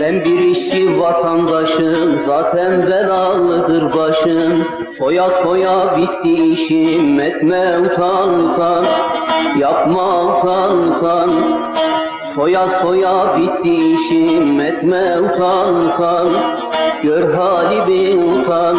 Ben bir işçi vatandaşım Zaten belalıdır başım. Soya soya bitti işim Etme utan utan Yapma utan utan Soya soya bitti işim Etme utan utan Gör halimi utan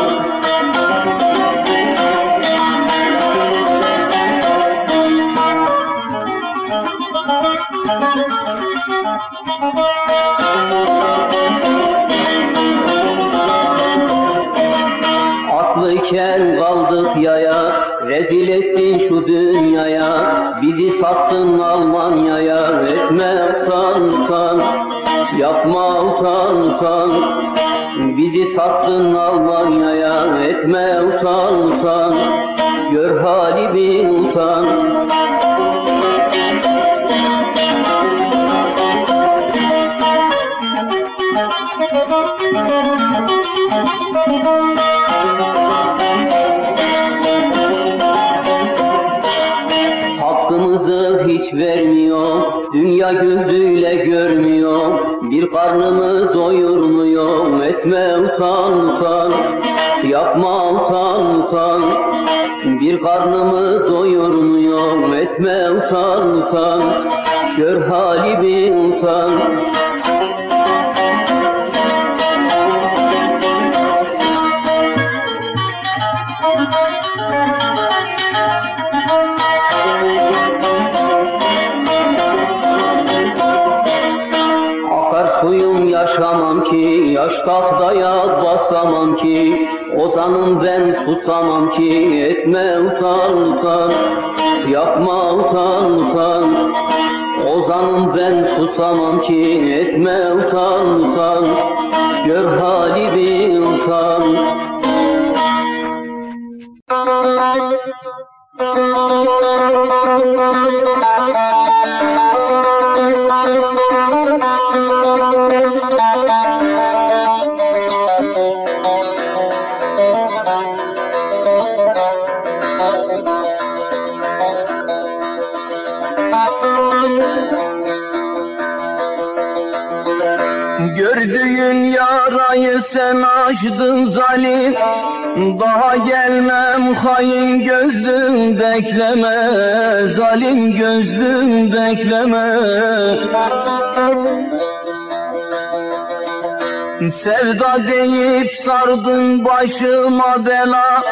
Rezil ettin şu dünyaya Bizi sattın Almanya'ya. Etme utan utan Yapma utan utan Bizi sattın Almanya'ya. Etme utan utan Gör halimi utan karnımı doyurmuyor, etme utan utan, yapma utan utan. Bir karnımı doyurmuyor, etme utan utan, gör halimi utan. Ozanım ben susamam ki, etme utan utan, yapma utan utan. Ozanım ben susamam ki, etme utan utan, gör halimi utan. Gördüğün sen açtın zalim. Daha gelmem hain gözlüm bekleme. Zalim gözlüm bekleme. Sevda deyip sardın başıma bela.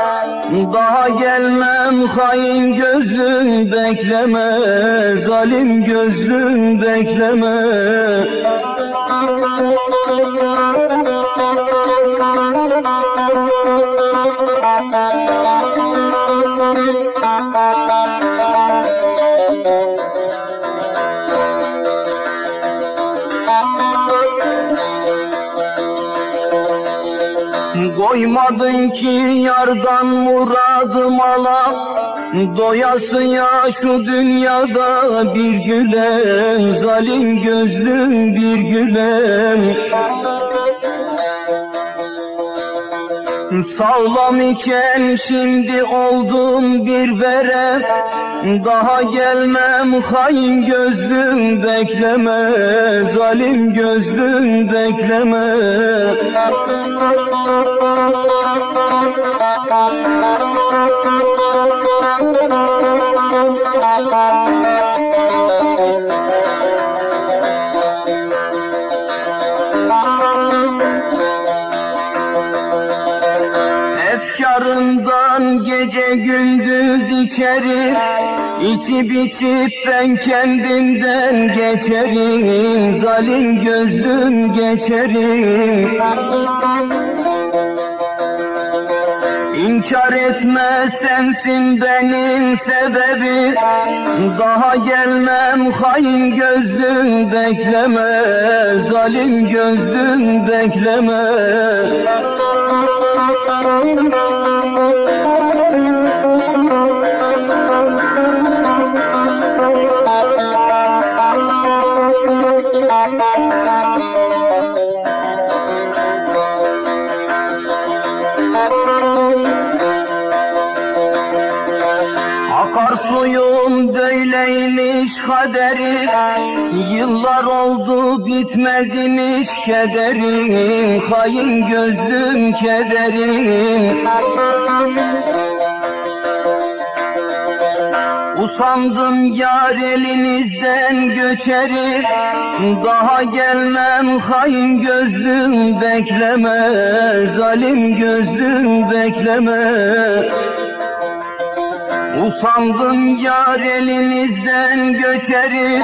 Daha gelmem hain gözlüm bekleme. Zalim gözlüm bekleme Koymadın ki yardan muradım ala. Doyasıya şu dünyada bir gülem. Zalim gözlüm bir gülem. Sağlam iken şimdi oldum bir verem Daha gelmem hain gözlüm bekleme. Zalim gözlüm bekleme Efkarından gece gündüz içeri İçip içip ben kendimden geçerim. Zalim gözlüm geçerim İnkar etme sensin benim sebebi. Daha gelmem hain gözlüm bekleme. Zalim gözlüm bekleme bitmez imiş kederim Hain gözlüm kederim Usandım yar elinizden göçerim Daha gelmem hain gözlüm bekleme Zalim gözlüm bekleme. Usandım yar elinizden göçerim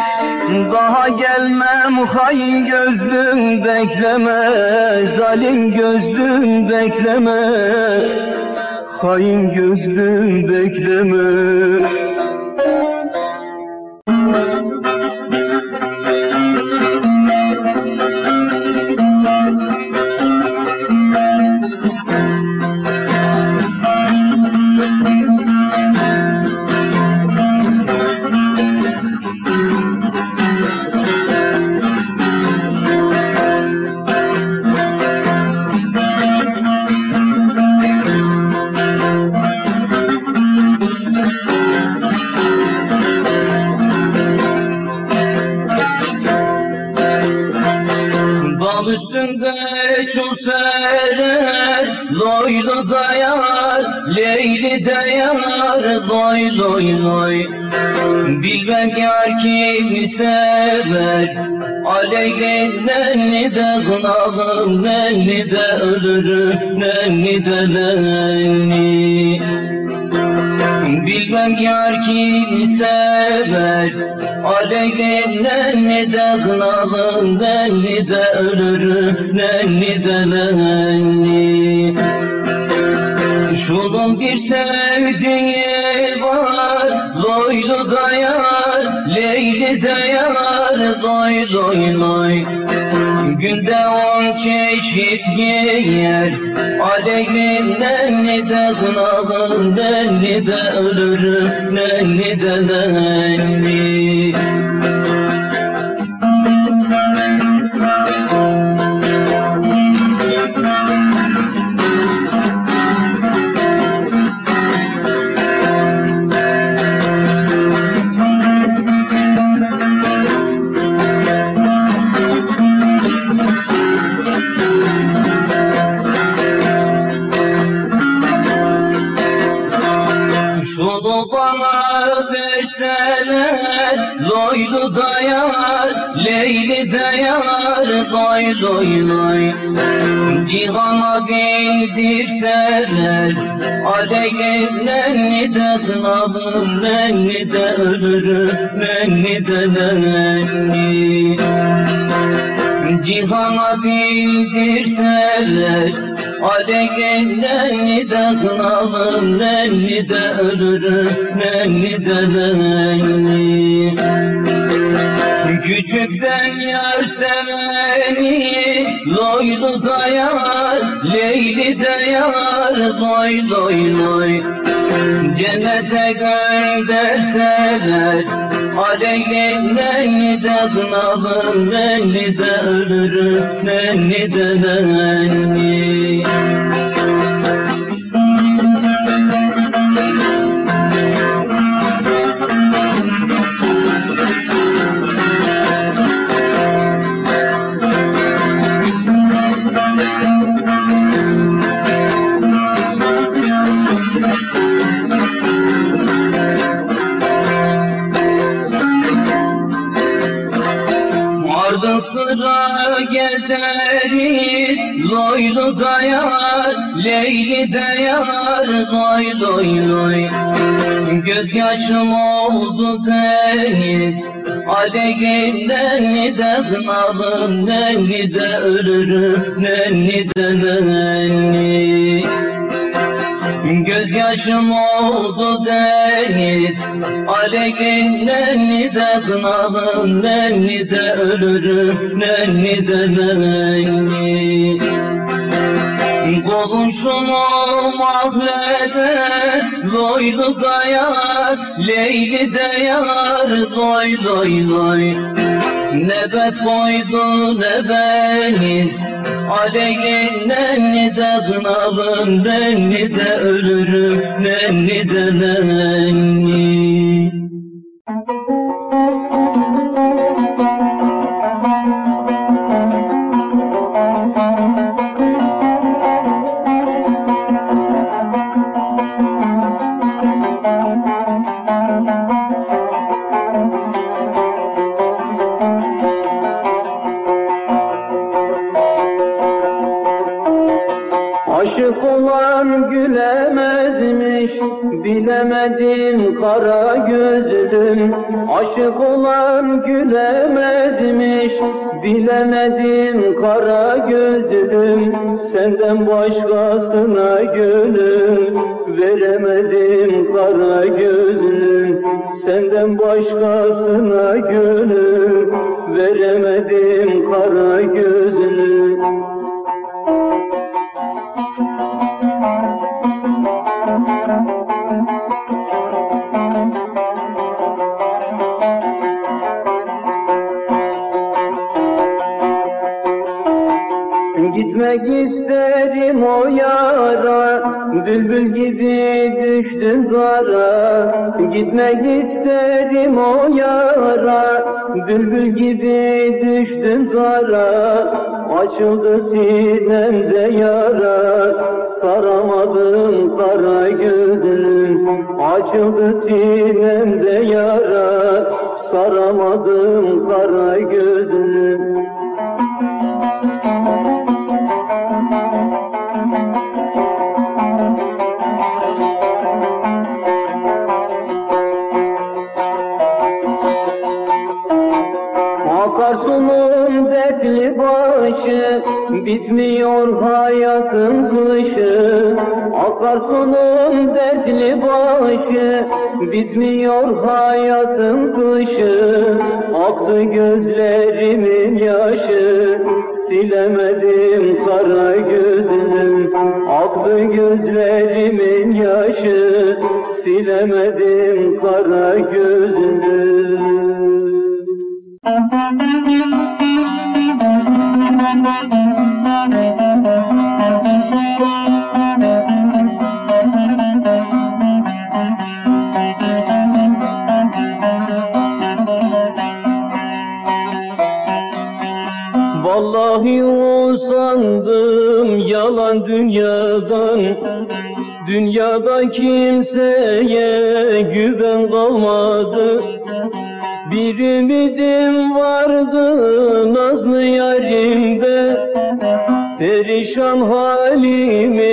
Daha gelmem hain gözlüm bekleme Zalim gözlüm bekleme. Hain gözlüm bekleme Loylu dayar Leyli dayar Loy loy loy Günde on çeşit yer Aleyhin nenni de kınalım Nenni de ölürüm Nenni de nenni Leyli dayar Loy loy loy Cihana bildirseler Aleyhin nenni de kınalım Nenni de ölürüm Nenni de nenni Cihana bildirseler Aleyhin nenni de kınalım Nenni de ölürüm Nenni de nenni Küçükten yar seveni Loylu dayar Leyli dayar Loy loy loy. Cennete gönderseler Aleyhin nenni de kınalım Nenni de ölürüm Nenni de nenni gezeriz Loylu dayar Leyli dayar Loy loy loy. Gözyaşım oldu deniz Aleyhin nenni de kınalım Nenni de ölürüm Nenni de nenni Gözyaşım oldu deniz. Aleyhin nenni de kınalım Nenni de ölürüm Nenni de nenni. Komşumu mahleder Loylu dayar Leyli dayar Loy loy loy Nebet koydu nebeniz Aleyhin nenni de kınalım Nenni de ölürüm Nenni de nenni Bilemedim kara gözlüm Aşık olan gülemezmiş. Bilemedim kara gözlüm Senden başkasına gönül Veremedim kara gözlüm. Senden başkasına gönül Veremedim kara gözlüm isterim o yara Bülbül gibi düştüm zara. Gitmek isterim o yara Bülbül gibi düştüm zara. Açıldı sinemde yara Saramadım kara gözlüm. Açıldı sinemde yara Saramadım kara gözlüm başı Bitmiyor hayatın kışı Akarsunun dertli başı Bitmiyor hayatın kışı Aktı gözlerimin yaşı Silemedim kara gözüm Aktı gözlerimin yaşı Silemedim kara gözüm Vallahi usandım yalan dünyadan. Dünyada kimseye güven kalmadı Bir ümidim vardı nazlı yarimde. Perişan halimi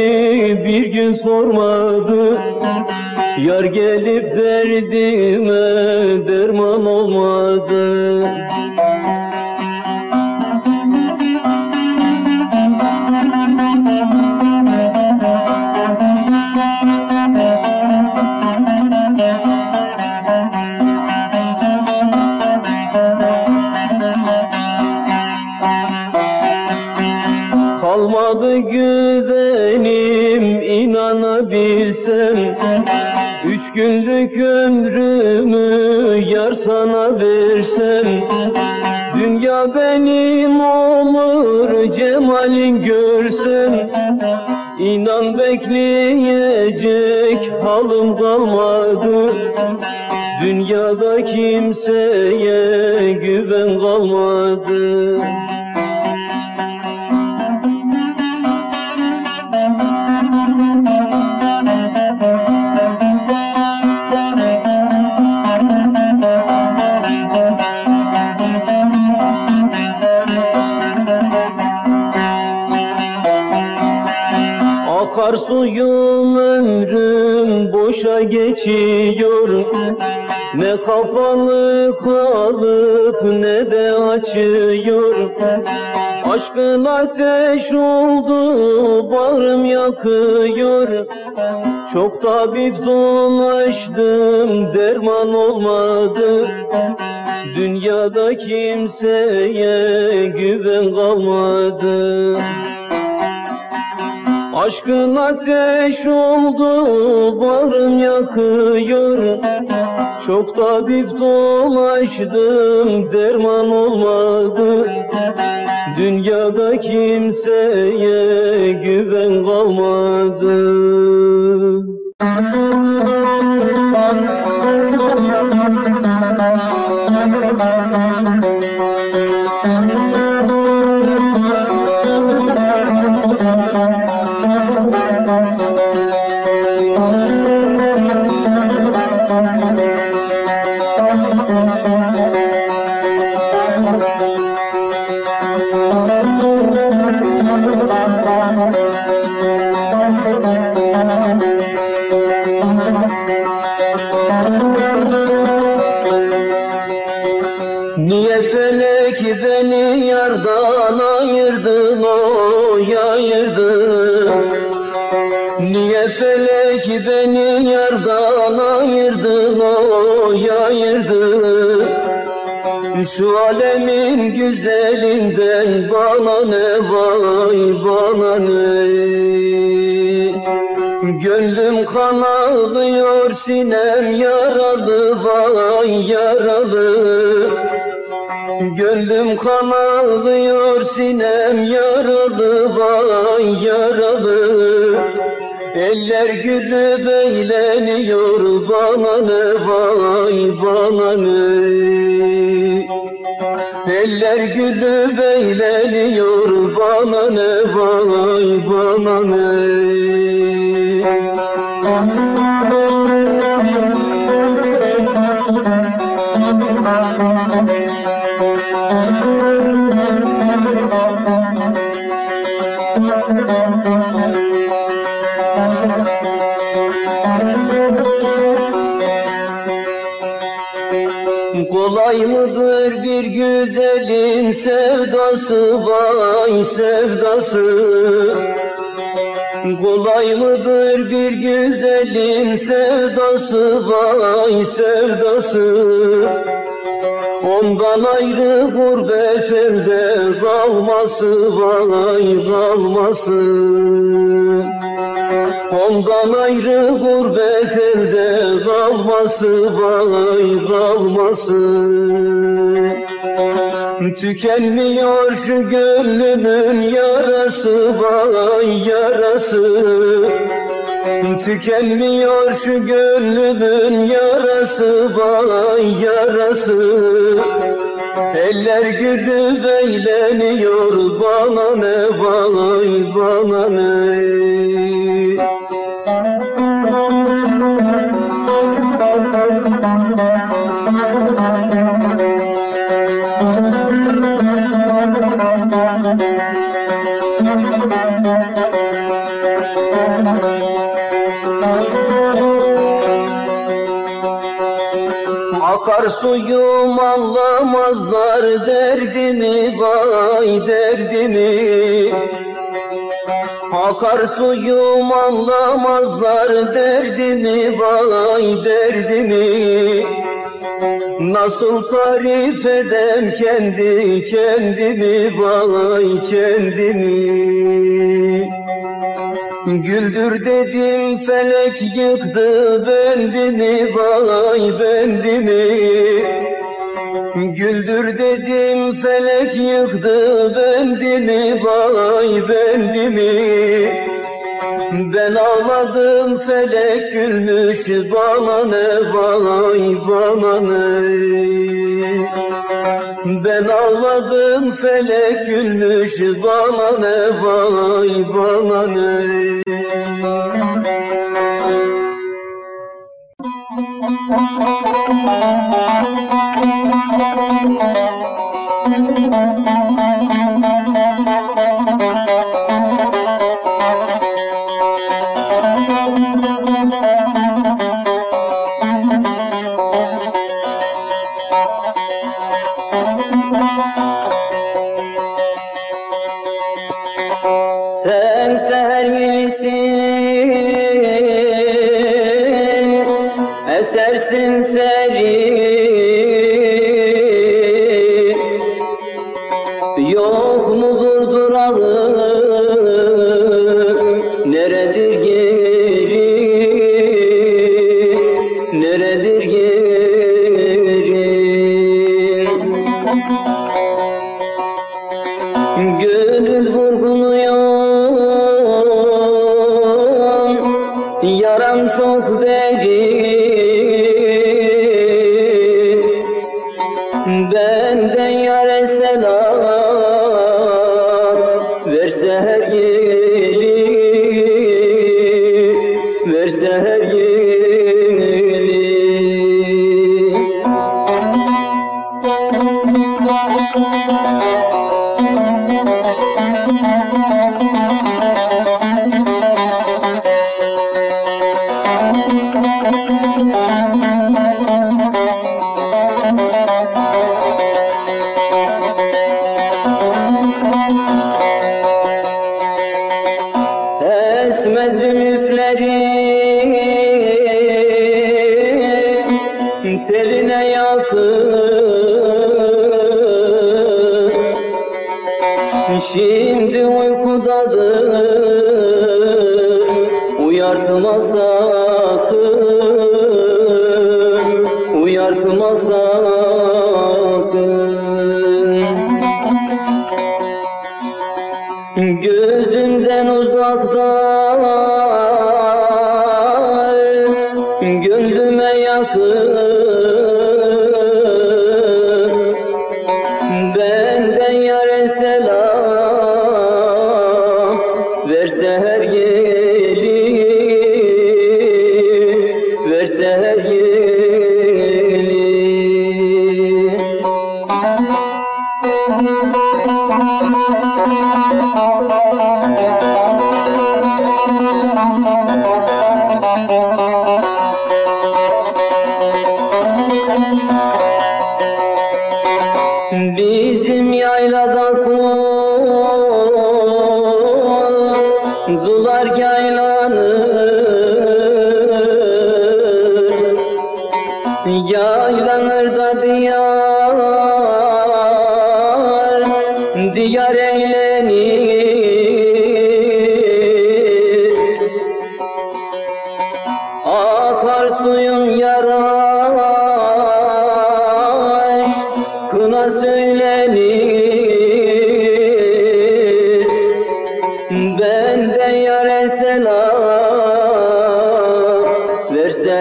bir gün sormadı. Yar gelip derdime derman olmadı Üç günlük ömrümü yar sana versem Dünya benim olur cemalin görsem İnan bekleyecek halim kalmadı. Dünyada kimseye güven kalmadı Akarsuyum ömrüm boşa geçiyor. Ne kapalı kalıp ne de açıyor. Aşkın ateş oldu bağrım yakıyor. Çok tabip dolaştım derman olmadı. Dünyada kimseye güven kalmadı Aşkın ateş oldu barım yakıyor. Çok tabip dolaştım derman olmadı. Dünyada kimseye güven kalmadı. Müzik Şu alemin güzelinden bana ne vay bana ne Gönlüm kan ağlıyor sinem yaralı vay yaralı. Gönlüm kan ağlıyor sinem yaralı vay yaralı. Eller gülüp eğleniyor bana ne vay bana ne Eller gülüp eğleniyor bana ne vay bana ne. Kolay güzelin sevdası vay sevdası. Kolay mıdır bir güzelin sevdası vay sevdası? Ondan ayrı gurbet elde kalması vay kalması. Ondan ayrı gurbet elde kalması vay kalması Tükenmiyor şu gönlümün yarası vay yarası. Tükenmiyor şu gönlümün yarası vay yarası. Eller gülüp eğleniyor bana ne vay bana ne. Akar suyum anlamazlar derdimi vay derdimi Akar suyum anlamazlar derdimi vay derdimi Nasıl tarif edem kendi kendimi vay kendimi Güldür dedim felek yıktı bendimi vay bendimi. Güldür dedim felek yıktı bendimi vay bendimi Ben ağladım felek gülmüş bana ne vay bana ne. Ben ağladım felek gülmüş bana ne vay bana ne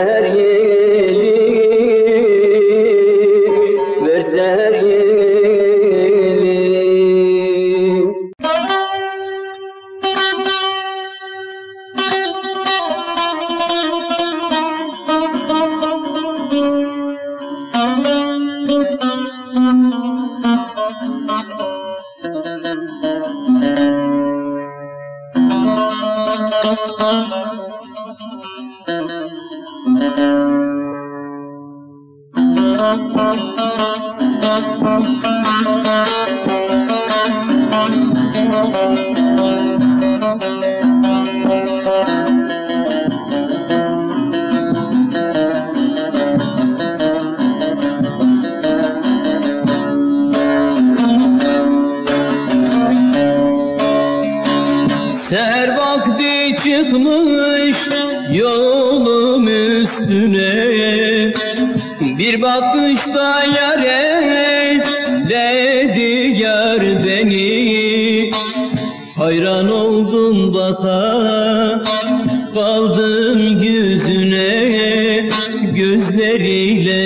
হারিয়ে kaldım yüzüne Gözleriyle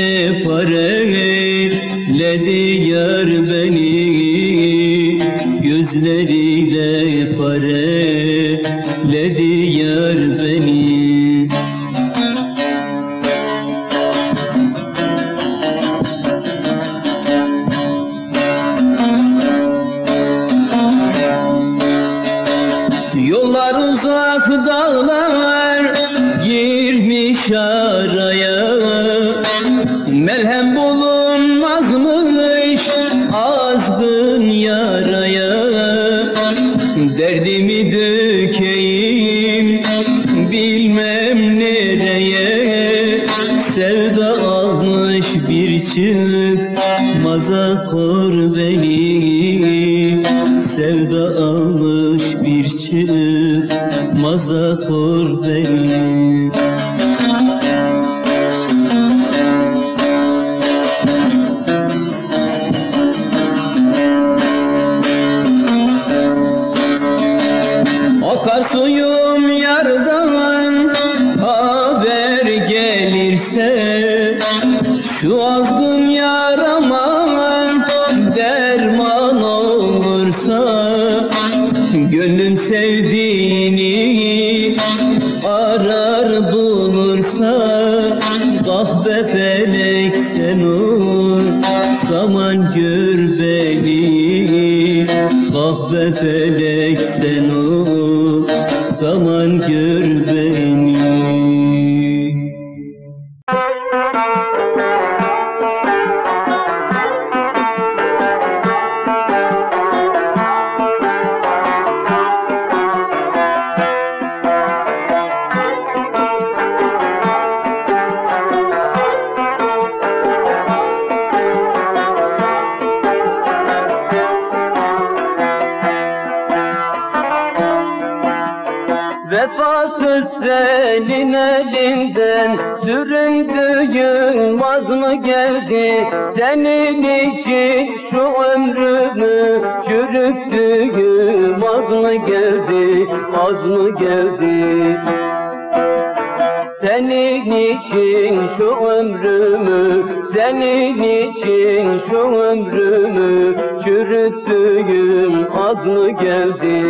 çıkmaza kor beni Akar suyum Senin için şu ömrümü Çürüttüğüm vaz mı geldi Az mı geldi? Senin için şu ömrümü, senin için şu ömrümü çürüttüğüm az mı geldi?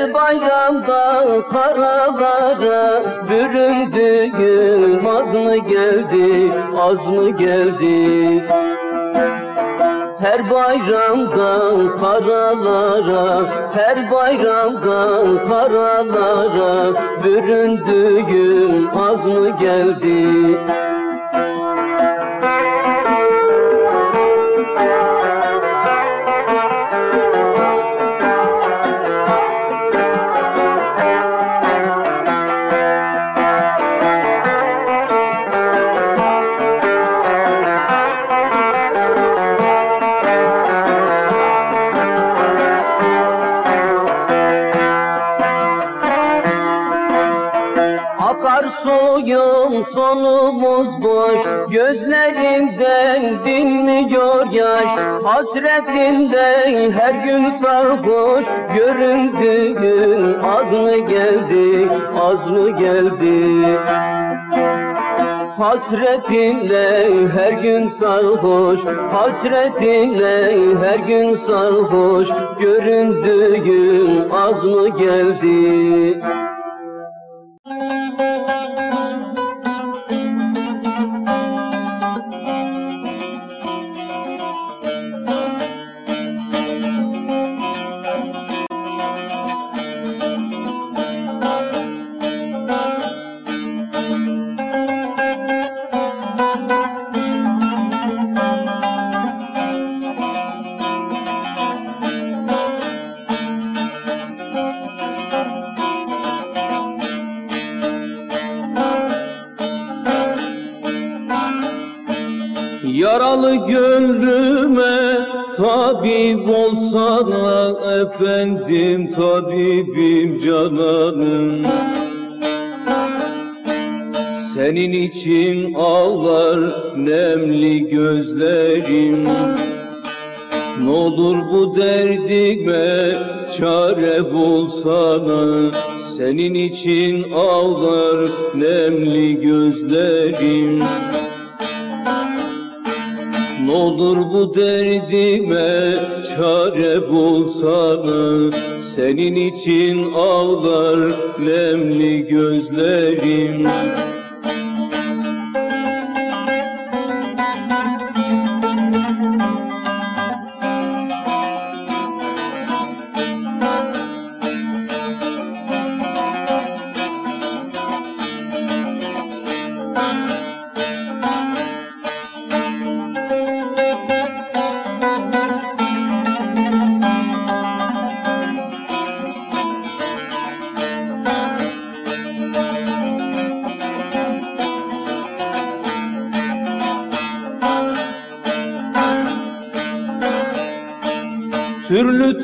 Her bayramda karalara Büründüğüm az mı geldi Az mı geldi her bayramdan karalara, her bayramdan karalara Büründüğüm az mı geldi? Gözlerimden dinmiyor yaş? Hasretinden her gün sarhoş. Göründüğün az mı geldi Az mı geldi? Hasretinle her gün sarhoş. Hasretinle her gün sarhoş. Göründüğün az mı geldi tabip olsana efendim tabibim Senin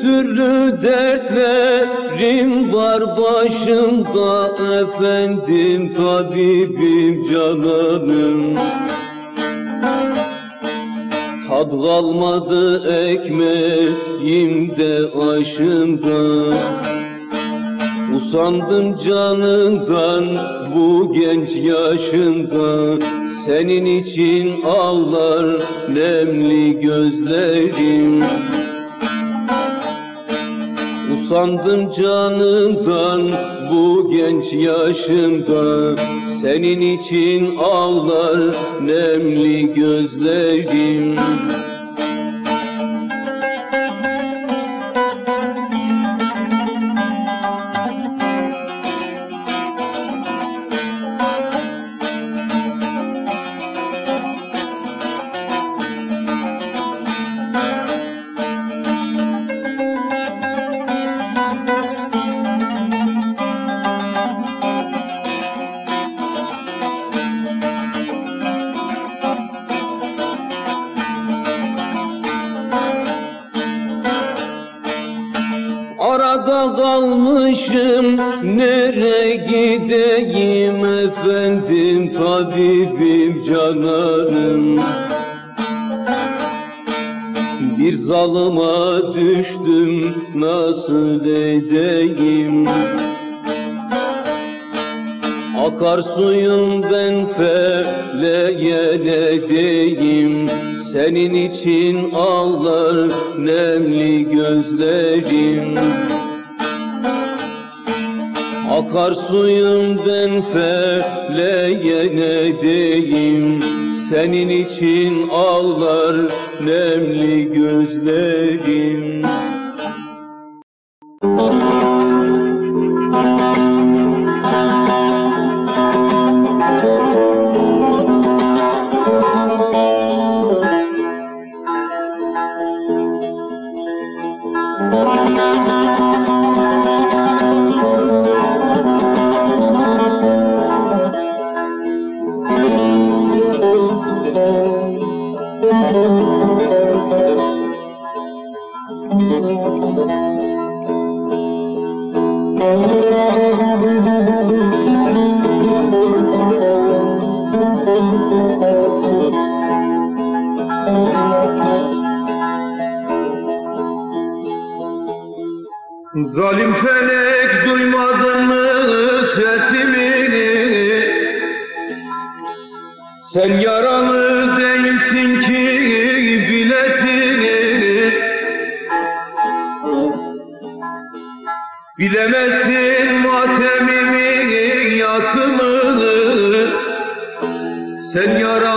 Türlü dertlerim var başımda efendim tabibim cananım. Tad kalmadı ekmeğimde aşımda Usandım canından bu genç yaşında. Senin için Usandım canından bu genç yaşımda Senin için ağlar nemli gözlerim için ağlar nemli gözlerim. Akarsuyum ben feleğe ne diyeyim Senin için ağlar nemli gözlerim. Bilemezsin matemimin yasını Sen yara